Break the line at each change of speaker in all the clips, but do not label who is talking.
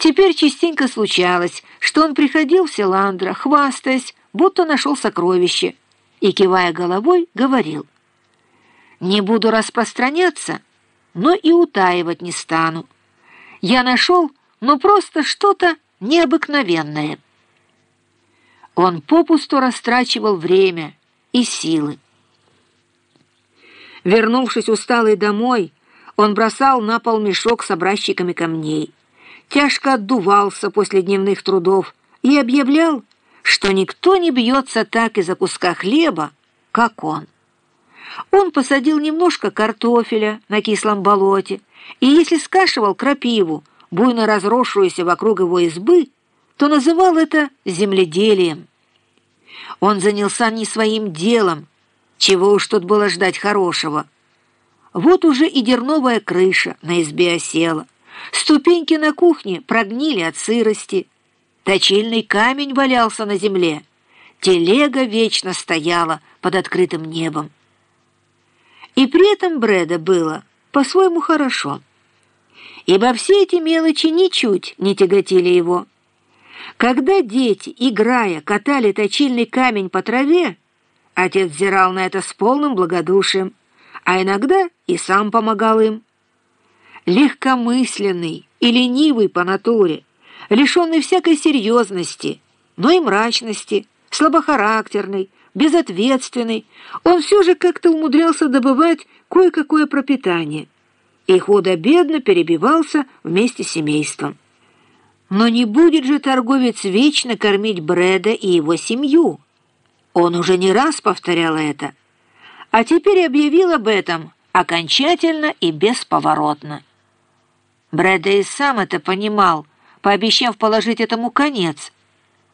Теперь частенько случалось, что он приходил в Селандра, хвастаясь, будто нашел сокровище, и, кивая головой, говорил, «Не буду распространяться, но и утаивать не стану. Я нашел, ну просто что-то необыкновенное». Он попусту растрачивал время и силы. Вернувшись усталый домой, он бросал на пол мешок с образчиками камней, тяжко отдувался после дневных трудов и объявлял, что никто не бьется так из-за куска хлеба, как он. Он посадил немножко картофеля на кислом болоте, и если скашивал крапиву, буйно разросшуюся вокруг его избы, то называл это земледелием. Он занялся не своим делом, чего уж тут было ждать хорошего. Вот уже и дерновая крыша на избе осела. Ступеньки на кухне прогнили от сырости. Точильный камень валялся на земле. Телега вечно стояла под открытым небом. И при этом Брэда было по-своему хорошо. Ибо все эти мелочи ничуть не тяготили его. Когда дети, играя, катали точильный камень по траве, отец взирал на это с полным благодушием, а иногда и сам помогал им легкомысленный и ленивый по натуре, лишенный всякой серьезности, но и мрачности, слабохарактерный, безответственный, он все же как-то умудрялся добывать кое-какое пропитание и худо-бедно перебивался вместе с семейством. Но не будет же торговец вечно кормить Брэда и его семью. Он уже не раз повторял это, а теперь объявил об этом окончательно и бесповоротно. Брэда и сам это понимал, пообещав положить этому конец.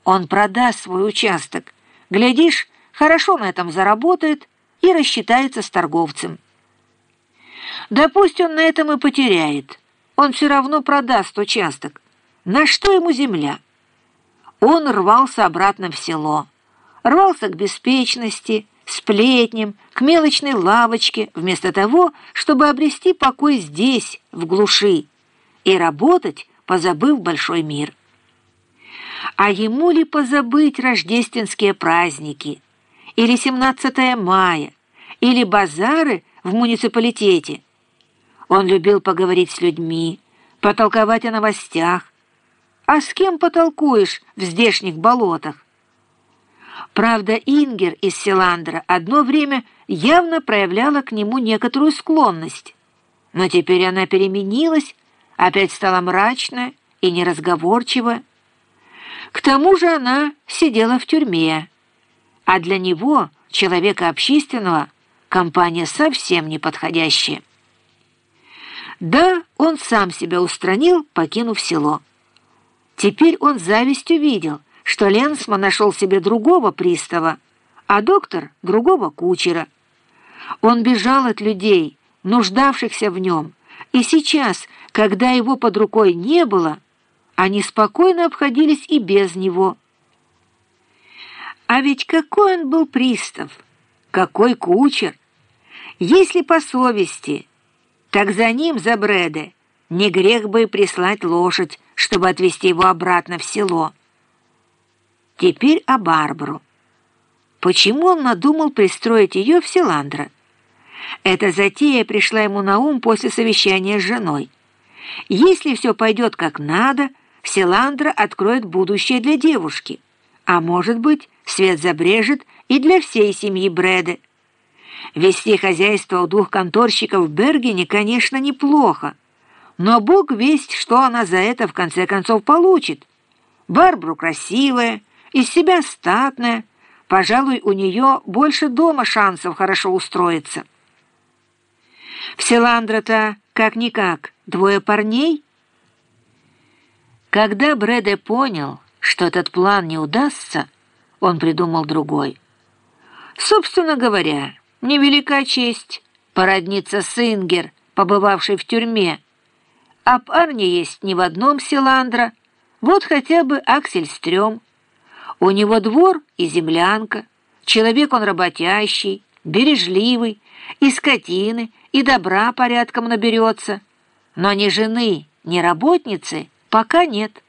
Он продаст свой участок. Глядишь, хорошо на этом заработает и рассчитается с торговцем. Да пусть он на этом и потеряет. Он все равно продаст участок. На что ему земля? Он рвался обратно в село. Рвался к беспечности, сплетням, к мелочной лавочке, вместо того, чтобы обрести покой здесь, в глуши и работать, позабыв большой мир. А ему ли позабыть рождественские праздники, или 17 мая, или базары в муниципалитете? Он любил поговорить с людьми, потолковать о новостях. А с кем потолкуешь в здешних болотах? Правда, Ингер из Селандра одно время явно проявляла к нему некоторую склонность, но теперь она переменилась, опять стала мрачная и неразговорчивая. К тому же она сидела в тюрьме, а для него, человека общественного, компания совсем неподходящая. Да, он сам себя устранил, покинув село. Теперь он завистью видел, что Ленсман нашел себе другого пристава, а доктор — другого кучера. Он бежал от людей, нуждавшихся в нем, и сейчас, когда его под рукой не было, они спокойно обходились и без него. А ведь какой он был пристав, какой кучер! Если по совести, так за ним, за Брэде, не грех бы и прислать лошадь, чтобы отвезти его обратно в село. Теперь о Барбару. Почему он надумал пристроить ее в Селандра? Эта затея пришла ему на ум после совещания с женой. Если все пойдет как надо, Селандра откроет будущее для девушки. А может быть, свет забрежет и для всей семьи Брэда. Вести хозяйство у двух конторщиков в Бергене, конечно, неплохо. Но бог весть, что она за это в конце концов получит. Барбару красивая, из себя статная. Пожалуй, у нее больше дома шансов хорошо устроиться. В Селандра-то как-никак двое парней. Когда Брэде понял, что этот план не удастся, он придумал другой. Собственно говоря, невелика честь породниться с Ингер, побывавшей в тюрьме. А парни есть не в одном Селандра, вот хотя бы Аксель Стрём. У него двор и землянка, человек он работящий, бережливый, и скотины, и добра порядком наберется. Но ни жены, ни работницы Пока нет.